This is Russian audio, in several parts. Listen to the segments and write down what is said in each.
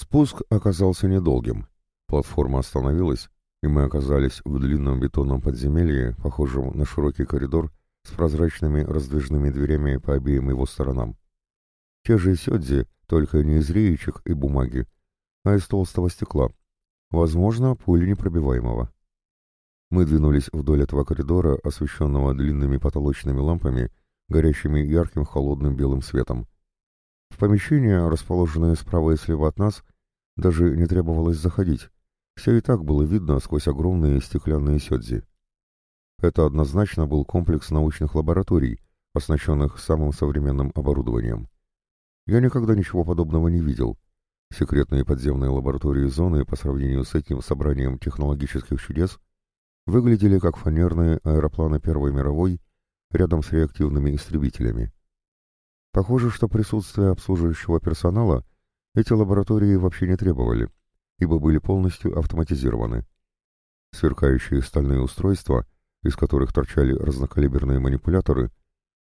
Спуск оказался недолгим. Платформа остановилась, и мы оказались в длинном бетонном подземелье, похожем на широкий коридор с прозрачными раздвижными дверями по обеим его сторонам. Те же сёдзи, только не из реечек и бумаги, а из толстого стекла, возможно, пули непробиваемого. Мы двинулись вдоль этого коридора, освещенного длинными потолочными лампами, горящими ярким холодным белым светом. В помещения, расположенные справа и слева от нас, даже не требовалось заходить. Все и так было видно сквозь огромные стеклянные сёдзи. Это однозначно был комплекс научных лабораторий, оснащенных самым современным оборудованием. Я никогда ничего подобного не видел. Секретные подземные лаборатории зоны по сравнению с этим собранием технологических чудес выглядели как фанерные аэропланы Первой мировой рядом с реактивными истребителями. Похоже, что присутствие обслуживающего персонала эти лаборатории вообще не требовали, ибо были полностью автоматизированы. Сверкающие стальные устройства, из которых торчали разнокалиберные манипуляторы,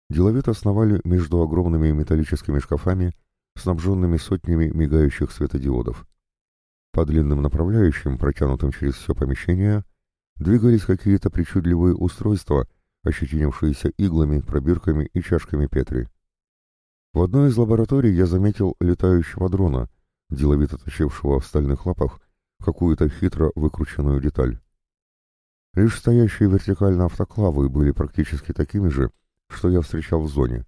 деловито основали между огромными металлическими шкафами, снабженными сотнями мигающих светодиодов. По длинным направляющим, протянутым через все помещение, двигались какие-то причудливые устройства, ощетинившиеся иглами, пробирками и чашками Петри. В одной из лабораторий я заметил летающего дрона, деловито точившего в стальных лапах какую-то хитро выкрученную деталь. Лишь стоящие вертикально автоклавы были практически такими же, что я встречал в зоне.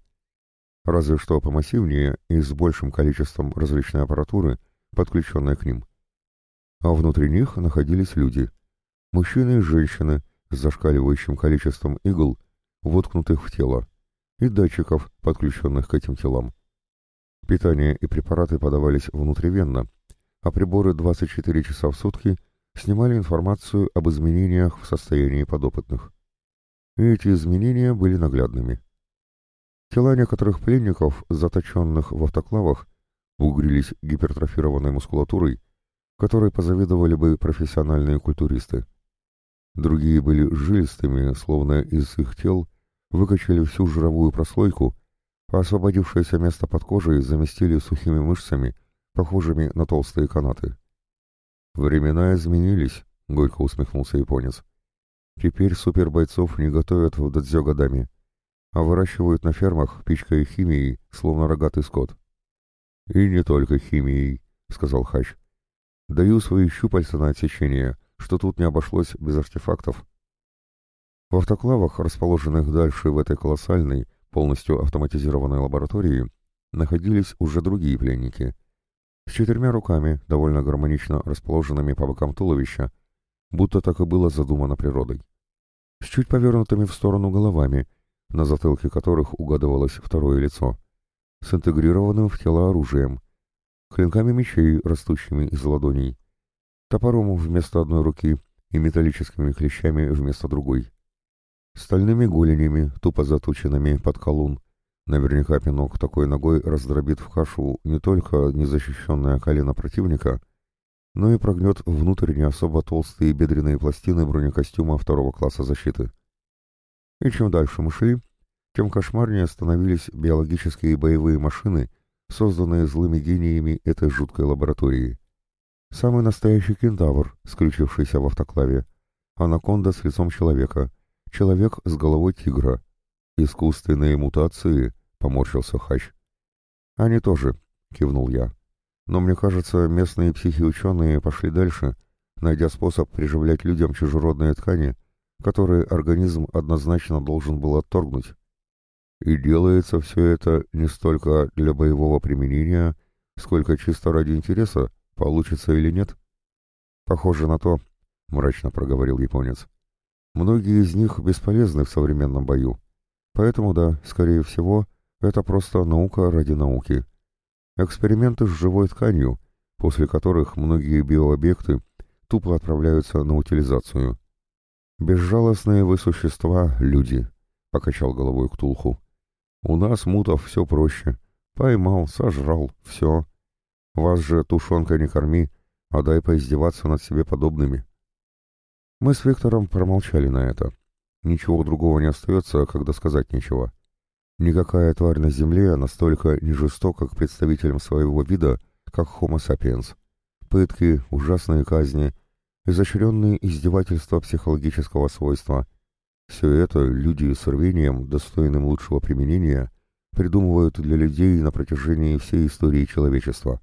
Разве что помассивнее и с большим количеством различной аппаратуры, подключенной к ним. А внутри них находились люди. Мужчины и женщины с зашкаливающим количеством игл, воткнутых в тело, и датчиков, подключенных к этим телам. Питание и препараты подавались внутривенно, а приборы 24 часа в сутки снимали информацию об изменениях в состоянии подопытных. И эти изменения были наглядными. Тела некоторых пленников, заточенных в автоклавах, угрились гипертрофированной мускулатурой, которой позавидовали бы профессиональные культуристы. Другие были жилистыми, словно из их тел выкачали всю жировую прослойку, а освободившееся место под кожей заместили сухими мышцами, похожими на толстые канаты. «Времена изменились», — горько усмехнулся японец. «Теперь супербойцов не готовят в дадзё годами, а выращивают на фермах, пичкая химией, словно рогатый скот». «И не только химией», — сказал Хач. «Даю свои щупальца на отсечение, что тут не обошлось без артефактов». В автоклавах, расположенных дальше в этой колоссальной, полностью автоматизированной лаборатории, находились уже другие пленники. С четырьмя руками, довольно гармонично расположенными по бокам туловища, будто так и было задумано природой. С чуть повернутыми в сторону головами, на затылке которых угадывалось второе лицо, с интегрированным в тело оружием, клинками мечей, растущими из ладоней, топором вместо одной руки и металлическими клещами вместо другой стальными голенями, тупо заточенными под колун. Наверняка пинок такой ногой раздробит в кашу не только незащищенное колено противника, но и прогнет внутрь не особо толстые бедренные пластины бронекостюма второго класса защиты. И чем дальше мы шли, тем кошмарнее становились биологические боевые машины, созданные злыми гениями этой жуткой лаборатории. Самый настоящий кентавр, скрючившийся в автоклаве, анаконда с лицом человека — Человек с головой тигра. Искусственные мутации, поморщился Хач. Они тоже, кивнул я. Но мне кажется, местные психиученые пошли дальше, найдя способ приживлять людям чужеродные ткани, которые организм однозначно должен был отторгнуть. И делается все это не столько для боевого применения, сколько чисто ради интереса, получится или нет. Похоже на то, мрачно проговорил японец. Многие из них бесполезны в современном бою. Поэтому да, скорее всего, это просто наука ради науки. Эксперименты с живой тканью, после которых многие биообъекты тупо отправляются на утилизацию. «Безжалостные вы существа, люди», — покачал головой Ктулху. «У нас, мутов, все проще. Поймал, сожрал, все. Вас же тушенка не корми, а дай поиздеваться над себе подобными». Мы с Виктором промолчали на это. Ничего другого не остается, когда сказать нечего. Никакая тварь на Земле настолько не жестока к представителям своего вида, как Homo sapiens. пытки, ужасные казни, изощренные издевательства психологического свойства. Все это люди с рвением, достойным лучшего применения, придумывают для людей на протяжении всей истории человечества.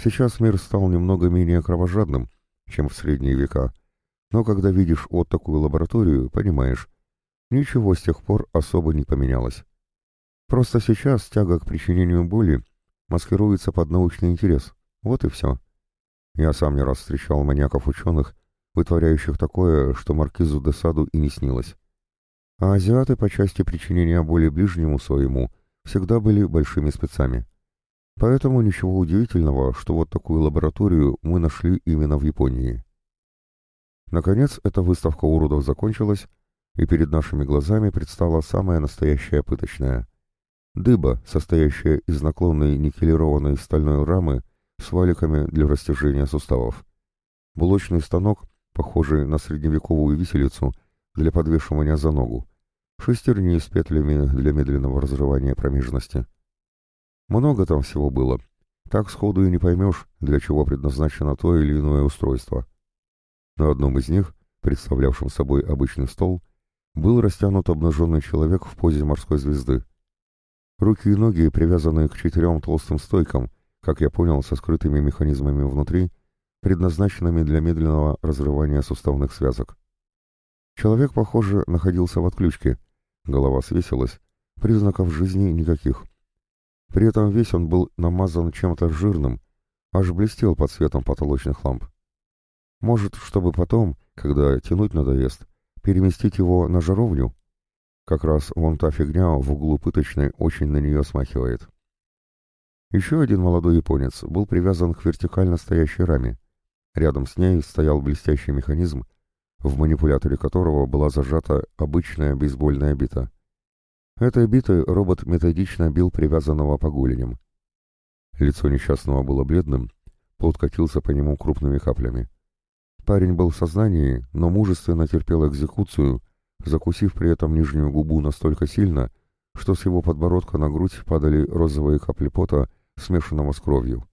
Сейчас мир стал немного менее кровожадным, чем в средние века, но когда видишь вот такую лабораторию, понимаешь, ничего с тех пор особо не поменялось. Просто сейчас тяга к причинению боли маскируется под научный интерес. Вот и все. Я сам не раз встречал маньяков-ученых, вытворяющих такое, что маркизу де Саду и не снилось. А азиаты по части причинения боли ближнему своему всегда были большими спецами. Поэтому ничего удивительного, что вот такую лабораторию мы нашли именно в Японии. Наконец, эта выставка уродов закончилась, и перед нашими глазами предстала самая настоящая пыточная. Дыба, состоящая из наклонной никелированной стальной рамы с валиками для растяжения суставов. Булочный станок, похожий на средневековую виселицу, для подвешивания за ногу. Шестерни с петлями для медленного разрывания промежности. Много там всего было. Так сходу и не поймешь, для чего предназначено то или иное устройство. На одном из них, представлявшем собой обычный стол, был растянут обнаженный человек в позе морской звезды. Руки и ноги, привязанные к четырем толстым стойкам, как я понял, со скрытыми механизмами внутри, предназначенными для медленного разрывания суставных связок. Человек, похоже, находился в отключке, голова свесилась, признаков жизни никаких. При этом весь он был намазан чем-то жирным, аж блестел под светом потолочных ламп. Может, чтобы потом, когда тянуть надоест, переместить его на жаровню? Как раз вон та фигня в углу пыточной очень на нее смахивает. Еще один молодой японец был привязан к вертикально стоящей раме. Рядом с ней стоял блестящий механизм, в манипуляторе которого была зажата обычная бейсбольная бита. Этой битой робот методично бил привязанного по голеням. Лицо несчастного было бледным, пот катился по нему крупными каплями. Парень был в сознании, но мужественно терпел экзекуцию, закусив при этом нижнюю губу настолько сильно, что с его подбородка на грудь падали розовые капли пота смешанного с кровью.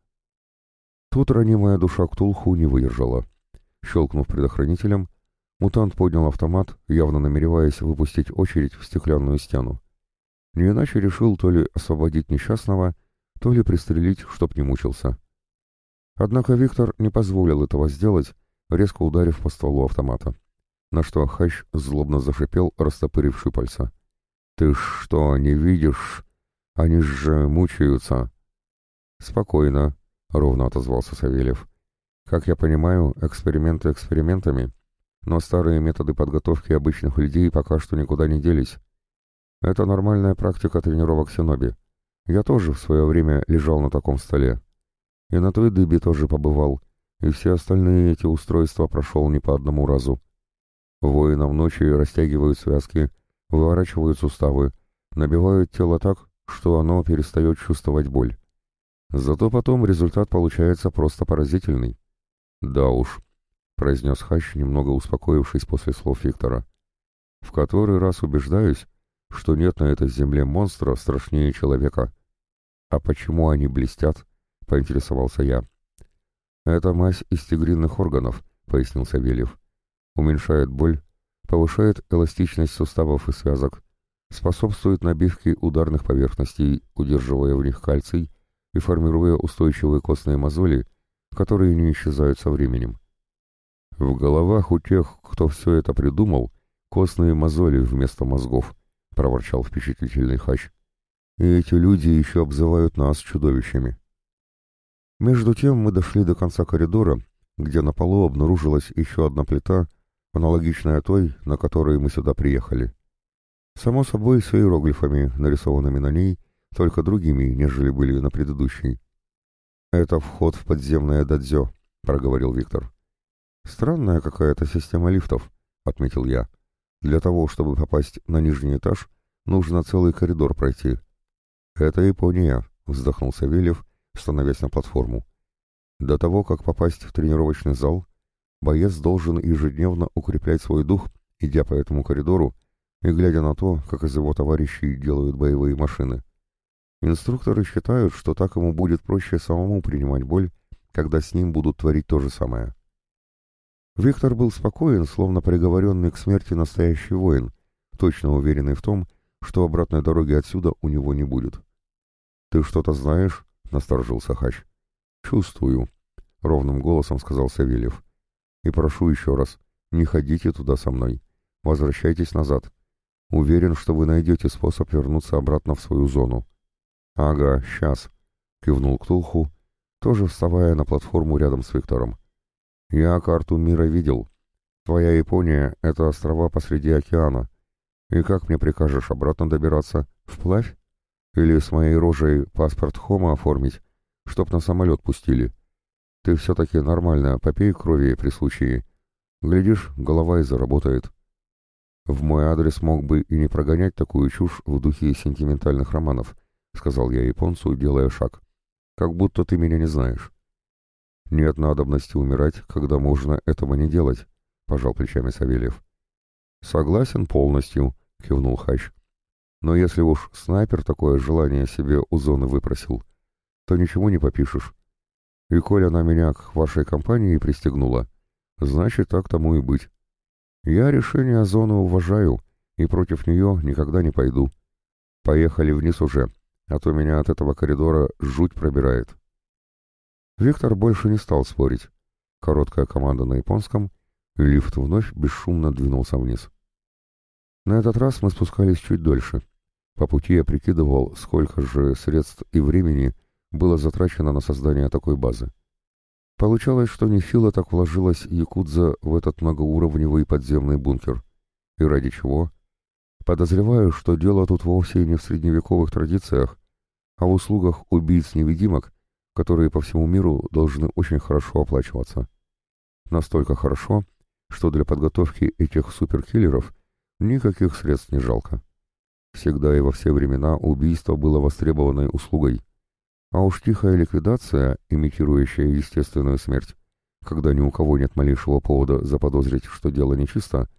Тут ранимая душа Ктулху не выдержала. Щелкнув предохранителем, мутант поднял автомат, явно намереваясь выпустить очередь в стеклянную стену. Не иначе решил то ли освободить несчастного, то ли пристрелить, чтоб не мучился. Однако Виктор не позволил этого сделать, резко ударив по стволу автомата. На что Хащ злобно зашипел, растопырив шипальца. «Ты что, не видишь? Они же мучаются!» «Спокойно», — ровно отозвался Савельев. «Как я понимаю, эксперименты экспериментами, но старые методы подготовки обычных людей пока что никуда не делись. Это нормальная практика тренировок Синоби. Я тоже в свое время лежал на таком столе. И на той дыбе тоже побывал, и все остальные эти устройства прошел не по одному разу. Воинам ночи растягивают связки, выворачивают суставы, набивают тело так, что оно перестает чувствовать боль. Зато потом результат получается просто поразительный. «Да уж», — произнес Хащ, немного успокоившись после слов Виктора. «В который раз убеждаюсь, что нет на этой земле монстра страшнее человека». «А почему они блестят?» — поинтересовался я. «Это мазь из тигриных органов», — пояснил Савельев. «Уменьшает боль, повышает эластичность суставов и связок, способствует набивке ударных поверхностей, удерживая в них кальций, и формируя устойчивые костные мозоли, которые не исчезают со временем. В головах у тех, кто все это придумал, костные мозоли вместо мозгов, проворчал впечатлительный хач. И эти люди еще обзывают нас чудовищами. Между тем мы дошли до конца коридора, где на полу обнаружилась еще одна плита, аналогичная той, на которой мы сюда приехали. Само собой, с иероглифами, нарисованными на ней, только другими, нежели были на предыдущей. «Это вход в подземное дадзё», — проговорил Виктор. «Странная какая-то система лифтов», — отметил я. «Для того, чтобы попасть на нижний этаж, нужно целый коридор пройти». «Это Япония», — вздохнул Савельев, становясь на платформу. «До того, как попасть в тренировочный зал, боец должен ежедневно укреплять свой дух, идя по этому коридору и глядя на то, как из его товарищей делают боевые машины. Инструкторы считают, что так ему будет проще самому принимать боль, когда с ним будут творить то же самое. Виктор был спокоен, словно приговоренный к смерти настоящий воин, точно уверенный в том, что обратной дороги отсюда у него не будет. «Ты что-то знаешь?» — насторожился Хач. «Чувствую», — ровным голосом сказал Савельев. «И прошу еще раз, не ходите туда со мной. Возвращайтесь назад. Уверен, что вы найдете способ вернуться обратно в свою зону». «Ага, сейчас», — кивнул Ктулху, тоже вставая на платформу рядом с Виктором. «Я карту мира видел. Твоя Япония — это острова посреди океана. И как мне прикажешь обратно добираться? Вплавь? Или с моей рожей паспорт Хома оформить, чтоб на самолет пустили? Ты все-таки нормально попей крови при случае. Глядишь, голова и заработает». «В мой адрес мог бы и не прогонять такую чушь в духе сентиментальных романов», — сказал я японцу, делая шаг. «Как будто ты меня не знаешь». «Нет надобности умирать, когда можно этого не делать», — пожал плечами Савельев. «Согласен полностью», — кивнул Хач. «Но если уж снайпер такое желание себе у зоны выпросил, то ничего не попишешь. И коль она меня к вашей компании пристегнула, значит, так тому и быть. Я решение зоны уважаю и против нее никогда не пойду. Поехали вниз уже, а то меня от этого коридора жуть пробирает». Виктор больше не стал спорить. Короткая команда на японском, и лифт вновь бесшумно двинулся вниз. На этот раз мы спускались чуть дольше. По пути я прикидывал, сколько же средств и времени было затрачено на создание такой базы. Получалось, что нехило так вложилась Якудза в этот многоуровневый подземный бункер. И ради чего? Подозреваю, что дело тут вовсе не в средневековых традициях, а в услугах убийц-невидимок, которые по всему миру должны очень хорошо оплачиваться. Настолько хорошо, что для подготовки этих суперкиллеров никаких средств не жалко. Всегда и во все времена убийство было востребованной услугой, а уж тихая ликвидация, имитирующая естественную смерть, когда ни у кого нет малейшего повода заподозрить, что дело нечисто,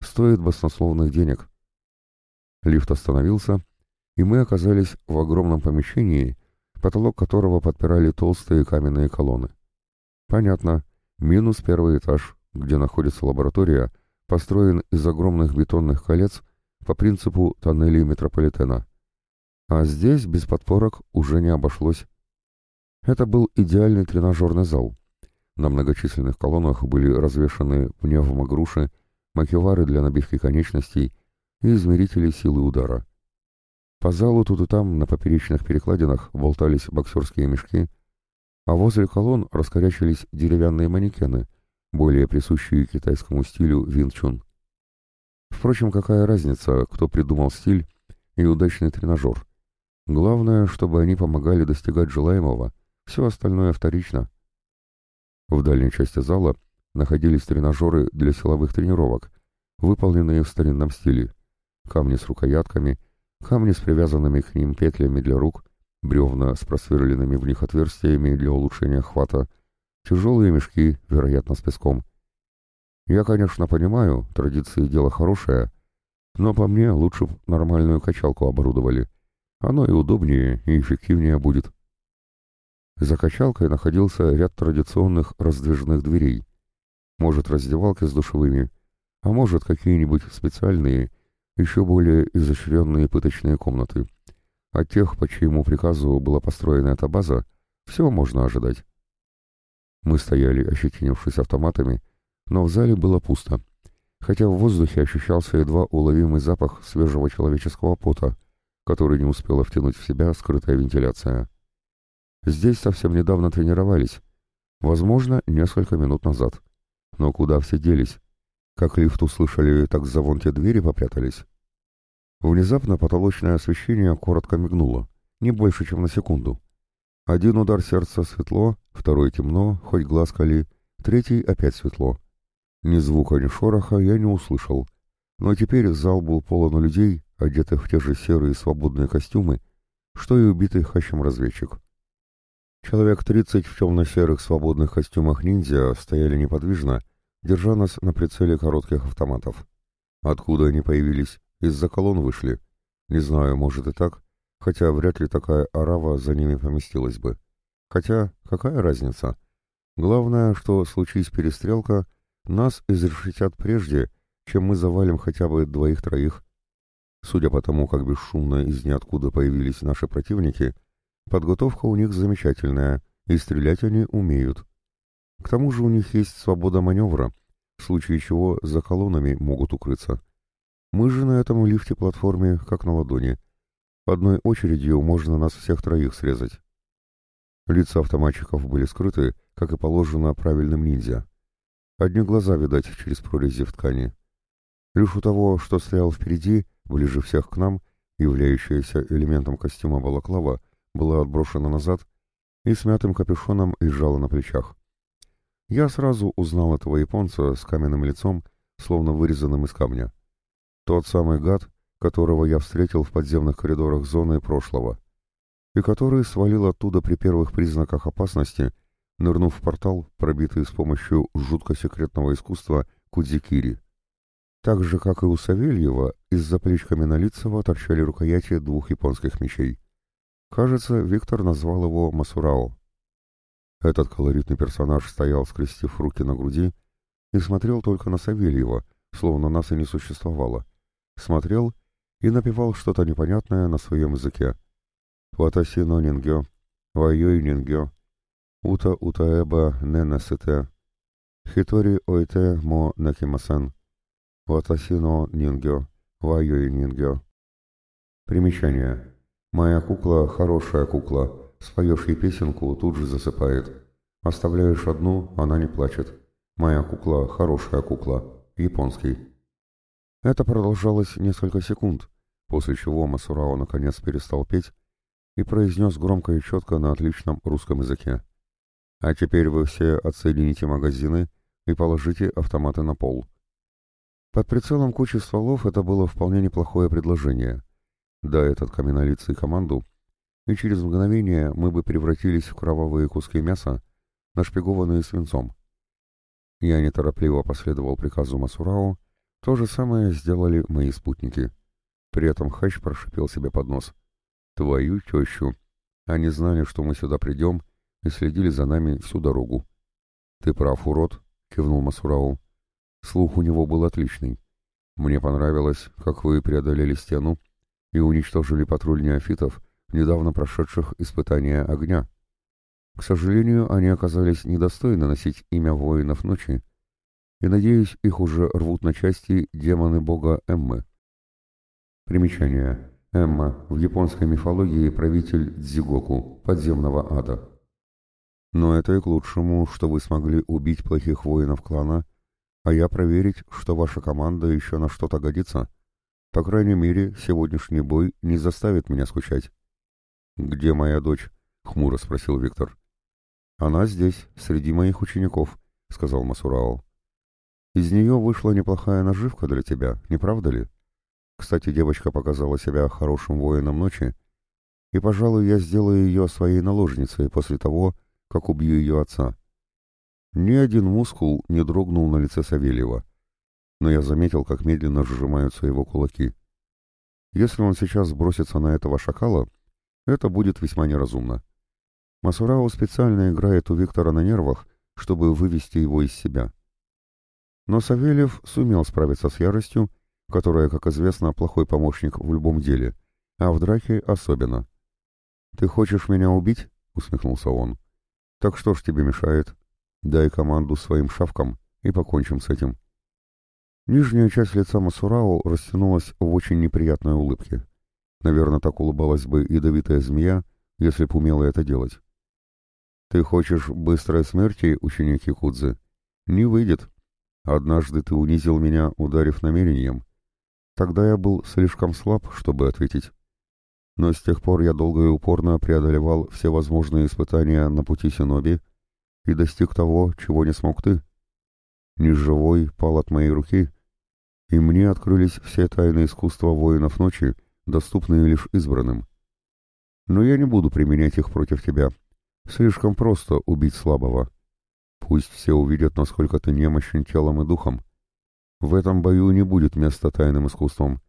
стоит баснословных денег. Лифт остановился, и мы оказались в огромном помещении, потолок которого подпирали толстые каменные колонны. Понятно, минус первый этаж, где находится лаборатория, построен из огромных бетонных колец по принципу тоннелей метрополитена. А здесь без подпорок уже не обошлось. Это был идеальный тренажерный зал. На многочисленных колоннах были развешаны пневмогруши, макевары для набивки конечностей и измерители силы удара. По залу тут и там на поперечных перекладинах болтались боксерские мешки, а возле колонн раскорячились деревянные манекены, более присущие китайскому стилю винчун. Впрочем, какая разница, кто придумал стиль и удачный тренажер? Главное, чтобы они помогали достигать желаемого, все остальное вторично. В дальней части зала находились тренажеры для силовых тренировок, выполненные в старинном стиле, камни с рукоятками — камни с привязанными к ним петлями для рук, бревна с просверленными в них отверстиями для улучшения хвата, тяжелые мешки, вероятно, с песком. Я, конечно, понимаю, традиции дело хорошее, но по мне лучше нормальную качалку оборудовали. Оно и удобнее, и эффективнее будет. За качалкой находился ряд традиционных раздвижных дверей. Может, раздевалки с душевыми, а может, какие-нибудь специальные, еще более изощренные пыточные комнаты. От тех, по чьему приказу была построена эта база, все можно ожидать. Мы стояли, ощетинившись автоматами, но в зале было пусто, хотя в воздухе ощущался едва уловимый запах свежего человеческого пота, который не успела втянуть в себя скрытая вентиляция. Здесь совсем недавно тренировались, возможно, несколько минут назад. Но куда все делись? Как лифт услышали, так за вон те двери попрятались. Внезапно потолочное освещение коротко мигнуло, не больше, чем на секунду. Один удар сердца светло, второй темно, хоть глаз кали, третий опять светло. Ни звука, ни шороха я не услышал. Но теперь зал был полон людей, одетых в те же серые свободные костюмы, что и убитый хащем разведчик. Человек тридцать в темно-серых свободных костюмах ниндзя стояли неподвижно, держа нас на прицеле коротких автоматов. Откуда они появились? Из-за колонн вышли. Не знаю, может и так, хотя вряд ли такая арава за ними поместилась бы. Хотя, какая разница? Главное, что случись перестрелка, нас изрешетят прежде, чем мы завалим хотя бы двоих-троих. Судя по тому, как бесшумно из ниоткуда появились наши противники, подготовка у них замечательная, и стрелять они умеют. К тому же у них есть свобода маневра, в случае чего за колоннами могут укрыться. Мы же на этом лифте-платформе, как на ладони. Одной очередью можно нас всех троих срезать. Лица автоматчиков были скрыты, как и положено правильным ниндзя. Одни глаза, видать, через прорези в ткани. Лишь у того, что стоял впереди, ближе всех к нам, являющаяся элементом костюма балаклава, была отброшена назад и смятым капюшоном лежала на плечах. Я сразу узнал этого японца с каменным лицом, словно вырезанным из камня. Тот самый гад, которого я встретил в подземных коридорах зоны прошлого, и который свалил оттуда при первых признаках опасности, нырнув в портал, пробитый с помощью жутко секретного искусства Кудзикири. Так же, как и у Савельева, из-за плеч Каменолицева торчали рукояти двух японских мечей. Кажется, Виктор назвал его Масурао. Этот колоритный персонаж стоял, скрестив руки на груди, и смотрел только на Савельева, словно нас и не существовало. Смотрел и напевал что-то непонятное на своем языке. «Ватаси но нингё, вайой нингё, ута утаэба не насыте, хитори ойте мо накимасан». Ватасино нингё, вайой нингё. Примечание. Моя кукла — хорошая кукла. Споешь ей песенку, тут же засыпает. Оставляешь одну, она не плачет. Моя кукла — хорошая кукла. Японский. Это продолжалось несколько секунд, после чего Масурао наконец перестал петь и произнес громко и четко на отличном русском языке. «А теперь вы все отсоедините магазины и положите автоматы на пол. Под прицелом кучи стволов это было вполне неплохое предложение. Да, этот каменолицый команду, и через мгновение мы бы превратились в кровавые куски мяса, нашпигованные свинцом. Я неторопливо последовал приказу Масурау, то же самое сделали мои спутники. При этом Хач прошипел себе под нос. «Твою тещу! Они знали, что мы сюда придем, и следили за нами всю дорогу». «Ты прав, урод!» — кивнул Масурау. Слух у него был отличный. Мне понравилось, как вы преодолели стену и уничтожили патруль неофитов, недавно прошедших испытания огня. К сожалению, они оказались недостойны носить имя воинов ночи, и, надеюсь, их уже рвут на части демоны бога Эммы. Примечание. Эмма в японской мифологии правитель Дзигоку, подземного ада. Но это и к лучшему, что вы смогли убить плохих воинов клана а я проверить, что ваша команда еще на что-то годится. По крайней мере, сегодняшний бой не заставит меня скучать. «Где моя дочь?» — хмуро спросил Виктор. «Она здесь, среди моих учеников», — сказал Масурао. «Из нее вышла неплохая наживка для тебя, не правда ли? Кстати, девочка показала себя хорошим воином ночи, и, пожалуй, я сделаю ее своей наложницей после того, как убью ее отца. Ни один мускул не дрогнул на лице Савельева, но я заметил, как медленно сжимаются его кулаки. Если он сейчас бросится на этого шакала, это будет весьма неразумно. Масурао специально играет у Виктора на нервах, чтобы вывести его из себя. Но Савельев сумел справиться с яростью, которая, как известно, плохой помощник в любом деле, а в драке особенно. «Ты хочешь меня убить?» — усмехнулся он. «Так что ж тебе мешает?» Дай команду своим шавкам и покончим с этим. Нижняя часть лица Масурао растянулась в очень неприятной улыбке. Наверное, так улыбалась бы ядовитая змея, если б умела это делать. «Ты хочешь быстрой смерти, ученик Якудзы? Не выйдет. Однажды ты унизил меня, ударив намерением. Тогда я был слишком слаб, чтобы ответить. Но с тех пор я долго и упорно преодолевал все возможные испытания на пути Синоби и достиг того, чего не смог ты. Неживой пал от моей руки, и мне открылись все тайны искусства воинов ночи, доступные лишь избранным. Но я не буду применять их против тебя. Слишком просто убить слабого. Пусть все увидят, насколько ты немощен телом и духом. В этом бою не будет места тайным искусством,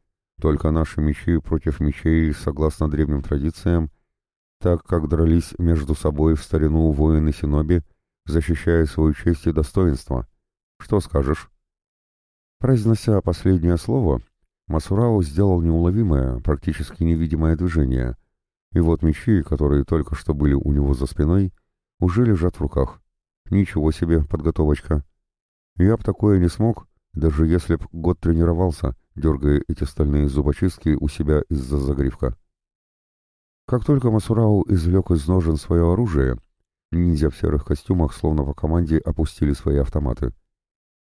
только наши мечи против мечей, согласно древним традициям, так как дрались между собой в старину воины Синоби, защищая свою честь и достоинство. Что скажешь?» Произнося последнее слово, Масурао сделал неуловимое, практически невидимое движение, и вот мечи, которые только что были у него за спиной, уже лежат в руках. Ничего себе подготовочка. Я б такое не смог, даже если б год тренировался, дергая эти стальные зубочистки у себя из-за загривка. Как только Масурау извлек из ножен свое оружие, ниндзя в серых костюмах словно по команде опустили свои автоматы.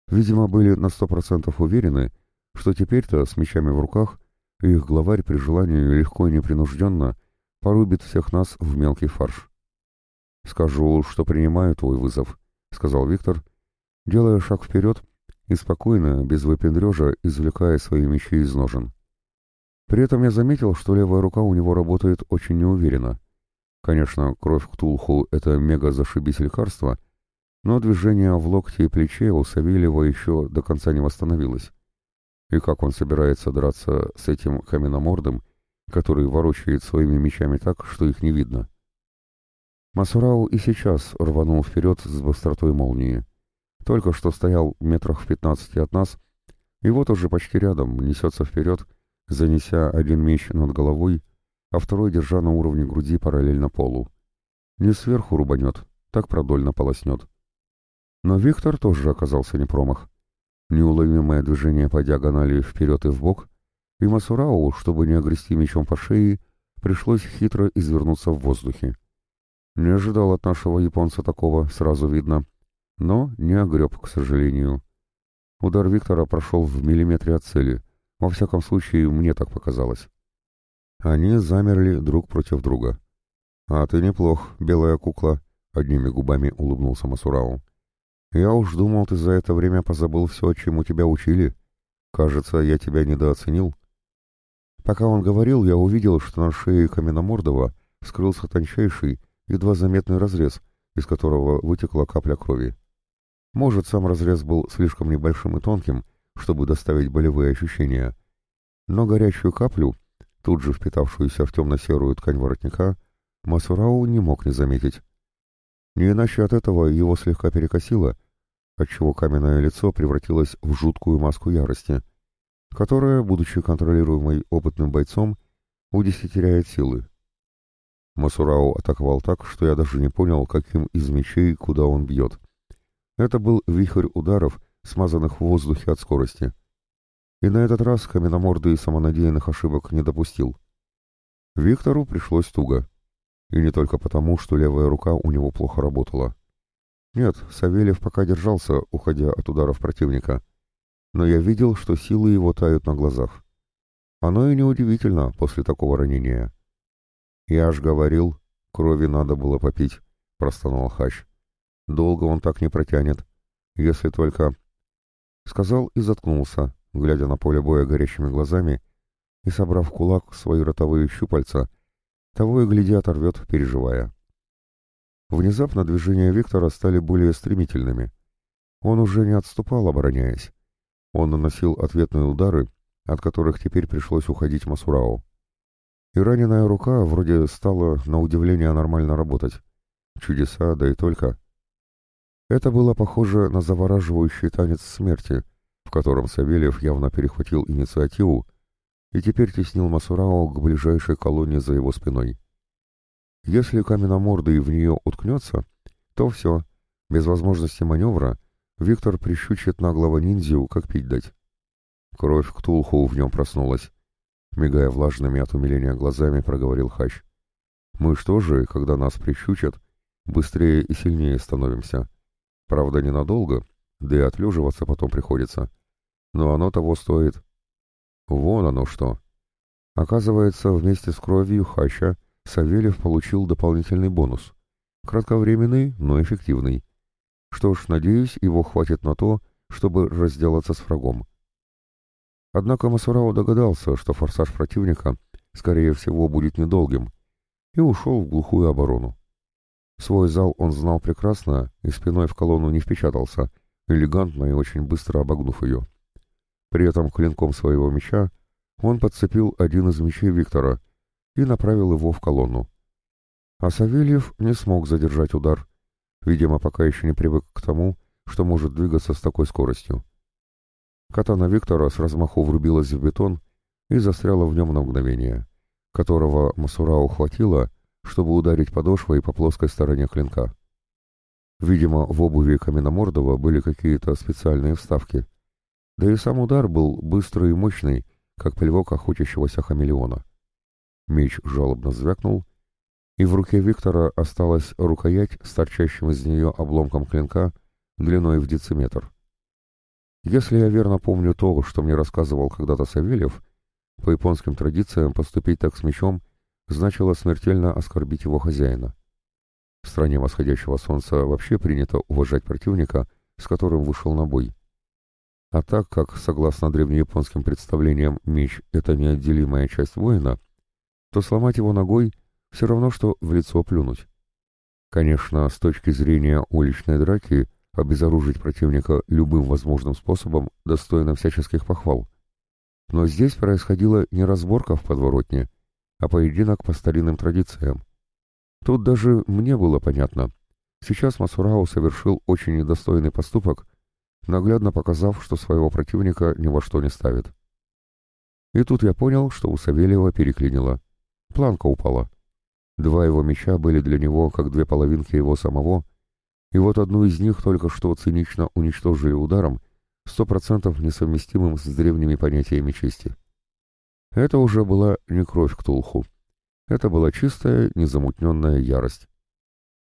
Видимо, были на сто процентов уверены, что теперь-то с мечами в руках их главарь при желании легко и непринужденно порубит всех нас в мелкий фарш. «Скажу, что принимаю твой вызов», — сказал Виктор, делая шаг вперед и спокойно, без выпендрежа, извлекая свои мечи из ножен. При этом я заметил, что левая рука у него работает очень неуверенно. Конечно, кровь Ктулху — это мега-зашибись лекарство, но движение в локте и плече у Савельева еще до конца не восстановилось. И как он собирается драться с этим каменомордом, который ворочает своими мечами так, что их не видно? Масурау и сейчас рванул вперед с быстротой молнии. Только что стоял метрах в пятнадцати от нас, и вот уже почти рядом несется вперед, занеся один меч над головой, а второй держа на уровне груди параллельно полу. Не сверху рубанет, так продольно полоснет. Но Виктор тоже оказался не промах. Неуловимое движение по диагонали вперед и вбок, и Масурау, чтобы не огрести мечом по шее, пришлось хитро извернуться в воздухе. Не ожидал от нашего японца такого, сразу видно. Но не огреб, к сожалению. Удар Виктора прошел в миллиметре от цели. Во всяком случае, мне так показалось. Они замерли друг против друга. «А ты неплох, белая кукла», — одними губами улыбнулся Масурау. «Я уж думал, ты за это время позабыл все, чему тебя учили. Кажется, я тебя недооценил». Пока он говорил, я увидел, что на шее Каменомордова скрылся тончайший, едва заметный разрез, из которого вытекла капля крови. Может, сам разрез был слишком небольшим и тонким, чтобы доставить болевые ощущения, но горячую каплю, тут же впитавшуюся в темно-серую ткань воротника, Масурау не мог не заметить. Не иначе от этого его слегка перекосило, отчего каменное лицо превратилось в жуткую маску ярости, которая, будучи контролируемой опытным бойцом, удесятеряет силы. Масурау атаковал так, что я даже не понял, каким из мечей, куда он бьет. Это был вихрь ударов, смазанных в воздухе от скорости. И на этот раз каменоморды и самонадеянных ошибок не допустил. Виктору пришлось туго. И не только потому, что левая рука у него плохо работала. Нет, Савельев пока держался, уходя от ударов противника. Но я видел, что силы его тают на глазах. Оно и неудивительно после такого ранения. «Я ж говорил, крови надо было попить», — простонал Хач. «Долго он так не протянет, если только...» Сказал и заткнулся, глядя на поле боя горящими глазами и, собрав в кулак свои ротовые щупальца, того и гляди оторвет, переживая. Внезапно движения Виктора стали более стремительными. Он уже не отступал, обороняясь. Он наносил ответные удары, от которых теперь пришлось уходить Масурау и раненая рука вроде стала на удивление нормально работать. Чудеса, да и только. Это было похоже на завораживающий танец смерти, в котором Савельев явно перехватил инициативу и теперь теснил Масурао к ближайшей колонне за его спиной. Если каменомордый в нее уткнется, то все, без возможности маневра, Виктор прищучит наглого ниндзю, как пить дать. Кровь Ктулху в нем проснулась. Мигая влажными от умиления глазами, проговорил Хач. «Мы что же, когда нас прищучат, быстрее и сильнее становимся. Правда, ненадолго, да и отлеживаться потом приходится. Но оно того стоит. Вон оно что!» Оказывается, вместе с кровью Хача Савельев получил дополнительный бонус. Кратковременный, но эффективный. Что ж, надеюсь, его хватит на то, чтобы разделаться с врагом. Однако Масурао догадался, что форсаж противника, скорее всего, будет недолгим, и ушел в глухую оборону. Свой зал он знал прекрасно и спиной в колонну не впечатался, элегантно и очень быстро обогнув ее. При этом клинком своего меча он подцепил один из мечей Виктора и направил его в колонну. А Савельев не смог задержать удар. видимо, пока еще не привык к тому, что может двигаться с такой скоростью. Катана Виктора с размаху врубилась в бетон и застряла в нем на мгновение, которого Масура ухватила, чтобы ударить подошвой по плоской стороне клинка. Видимо, в обуви Каменомордова были какие-то специальные вставки. Да и сам удар был быстрый и мощный, как плевок охотящегося хамелеона. Меч жалобно звякнул, и в руке Виктора осталась рукоять с торчащим из нее обломком клинка длиной в дециметр. Если я верно помню то, что мне рассказывал когда-то Савельев, по японским традициям поступить так с мечом значило смертельно оскорбить его хозяина. В стране восходящего солнца вообще принято уважать противника, с которым вышел на бой. А так как, согласно древнеяпонским представлениям, меч — это неотделимая часть воина, то сломать его ногой все равно, что в лицо плюнуть. Конечно, с точки зрения уличной драки, обезоружить противника любым возможным способом достойно всяческих похвал. Но здесь происходила не разборка в подворотне, а поединок по старинным традициям. Тут даже мне было понятно. Сейчас Масурау совершил очень недостойный поступок, наглядно показав, что своего противника ни во что не ставит. И тут я понял, что у Савельева переклинило. Планка упала. Два его меча были для него как две половинки его самого, и вот одну из них только что цинично уничтожили ударом, сто процентов несовместимым с древними понятиями чести. Это уже была не кровь Ктулху. Это была чистая, незамутненная ярость.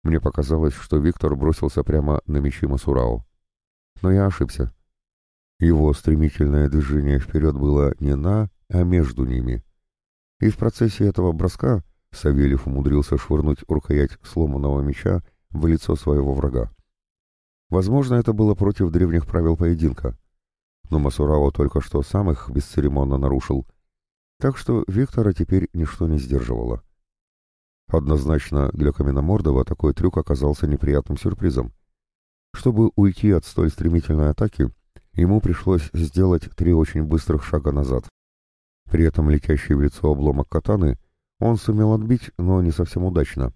Мне показалось, что Виктор бросился прямо на мечи Масурао. Но я ошибся. Его стремительное движение вперед было не на, а между ними. И в процессе этого броска Савельев умудрился швырнуть рукоять сломанного меча в лицо своего врага. Возможно, это было против древних правил поединка, но Масурао только что сам их бесцеремонно нарушил, так что Виктора теперь ничто не сдерживало. Однозначно для Каменомордова такой трюк оказался неприятным сюрпризом. Чтобы уйти от столь стремительной атаки, ему пришлось сделать три очень быстрых шага назад. При этом летящий в лицо обломок катаны он сумел отбить, но не совсем удачно.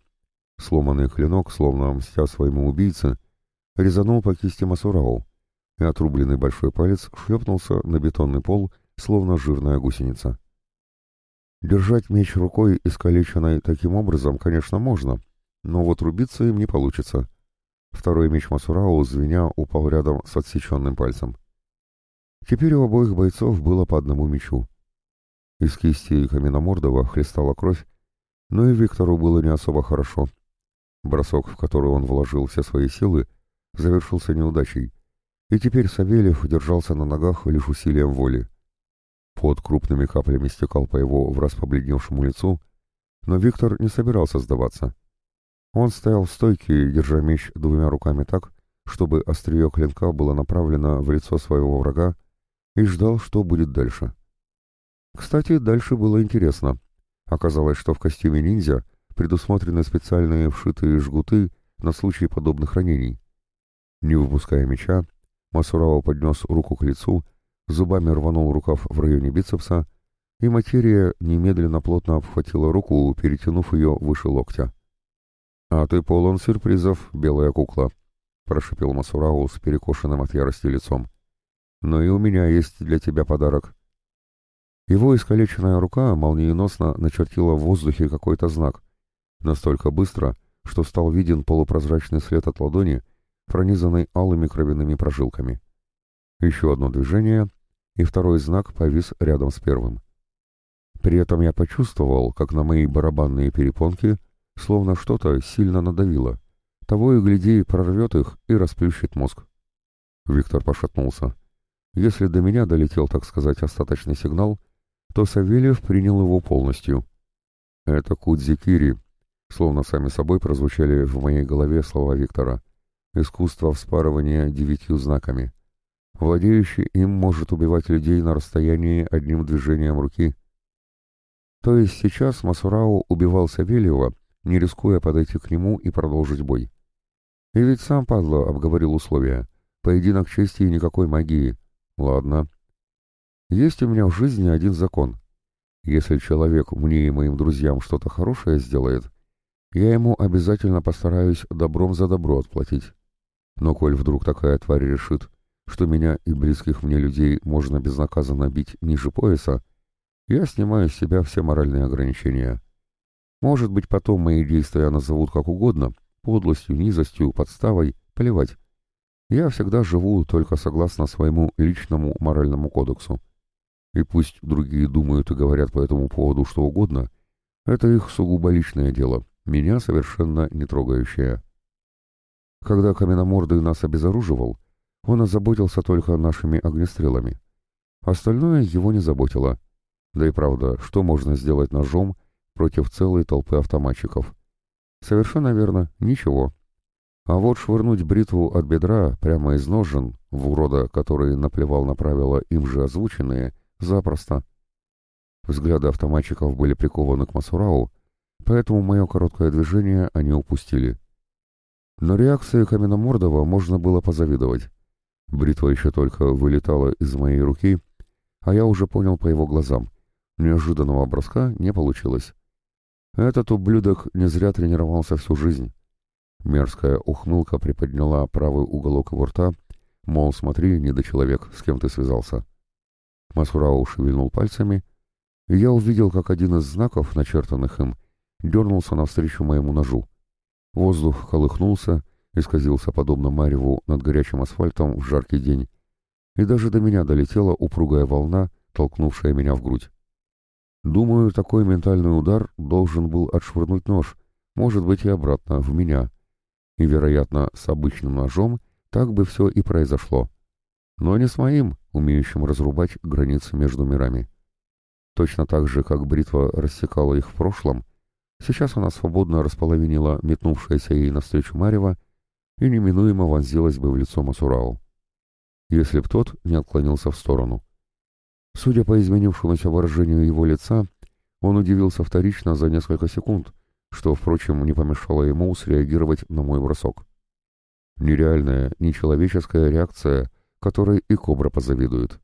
Сломанный клинок, словно мстя своему убийце, резанул по кисти Масурау, и отрубленный большой палец шлепнулся на бетонный пол, словно жирная гусеница. Держать меч рукой, искалеченной таким образом, конечно, можно, но вот рубиться им не получится. Второй меч Масурау, звеня, упал рядом с отсеченным пальцем. Теперь у обоих бойцов было по одному мечу. Из кисти Каменомордова хлестала кровь, но и Виктору было не особо хорошо. Бросок, в который он вложил все свои силы, завершился неудачей, и теперь Савельев держался на ногах лишь усилием воли. Под крупными каплями стекал по его враз побледневшему лицу, но Виктор не собирался сдаваться. Он стоял в стойке, держа меч двумя руками так, чтобы острие клинка было направлено в лицо своего врага, и ждал, что будет дальше. Кстати, дальше было интересно. Оказалось, что в костюме ниндзя предусмотрены специальные вшитые жгуты на случай подобных ранений. Не выпуская меча, Масурао поднес руку к лицу, зубами рванул рукав в районе бицепса, и материя немедленно плотно обхватила руку, перетянув ее выше локтя. «А ты полон сюрпризов, белая кукла», — прошипел Масурао с перекошенным от ярости лицом. «Но и у меня есть для тебя подарок». Его искалеченная рука молниеносно начертила в воздухе какой-то знак, настолько быстро, что стал виден полупрозрачный след от ладони, пронизанный алыми кровяными прожилками. Еще одно движение, и второй знак повис рядом с первым. При этом я почувствовал, как на мои барабанные перепонки словно что-то сильно надавило. Того и гляди, прорвет их и расплющит мозг. Виктор пошатнулся. Если до меня долетел, так сказать, остаточный сигнал, то Савельев принял его полностью. Это Кудзикири, словно сами собой прозвучали в моей голове слова Виктора искусство вспарывания девятью знаками. Владеющий им может убивать людей на расстоянии одним движением руки. То есть сейчас Масурау убивал Савельева, не рискуя подойти к нему и продолжить бой. И ведь сам Падло обговорил условия. Поединок чести и никакой магии. Ладно. Есть у меня в жизни один закон. Если человек мне и моим друзьям что-то хорошее сделает, я ему обязательно постараюсь добром за добро отплатить. Но коль вдруг такая тварь решит, что меня и близких мне людей можно безнаказанно бить ниже пояса, я снимаю с себя все моральные ограничения. Может быть, потом мои действия назовут как угодно, подлостью, низостью, подставой, плевать. Я всегда живу только согласно своему личному моральному кодексу. И пусть другие думают и говорят по этому поводу что угодно, это их сугубо личное дело, меня совершенно не трогающее. Когда Каменомордый нас обезоруживал, он озаботился только нашими огнестрелами. Остальное его не заботило. Да и правда, что можно сделать ножом против целой толпы автоматчиков? Совершенно верно, ничего. А вот швырнуть бритву от бедра прямо из ножен, в урода, который наплевал на правила им же озвученные, запросто. Взгляды автоматчиков были прикованы к Масурау, поэтому мое короткое движение они упустили. Но реакции Каменомордова можно было позавидовать. Бритва еще только вылетала из моей руки, а я уже понял по его глазам. Неожиданного броска не получилось. Этот ублюдок не зря тренировался всю жизнь. Мерзкая ухмылка приподняла правый уголок его рта, мол, смотри, недочеловек, с кем ты связался. Масурау шевельнул пальцами, и я увидел, как один из знаков, начертанных им, дернулся навстречу моему ножу. Воздух колыхнулся, исказился подобно мареву над горячим асфальтом в жаркий день, и даже до меня долетела упругая волна, толкнувшая меня в грудь. Думаю, такой ментальный удар должен был отшвырнуть нож, может быть и обратно, в меня. И, вероятно, с обычным ножом так бы все и произошло. Но не с моим, умеющим разрубать границы между мирами. Точно так же, как бритва рассекала их в прошлом, сейчас она свободно располовинила метнувшаяся ей навстречу Марева и неминуемо вонзилась бы в лицо Масурау, если б тот не отклонился в сторону. Судя по изменившемуся выражению его лица, он удивился вторично за несколько секунд, что, впрочем, не помешало ему среагировать на мой бросок. Нереальная, нечеловеческая реакция, которой и Кобра позавидует.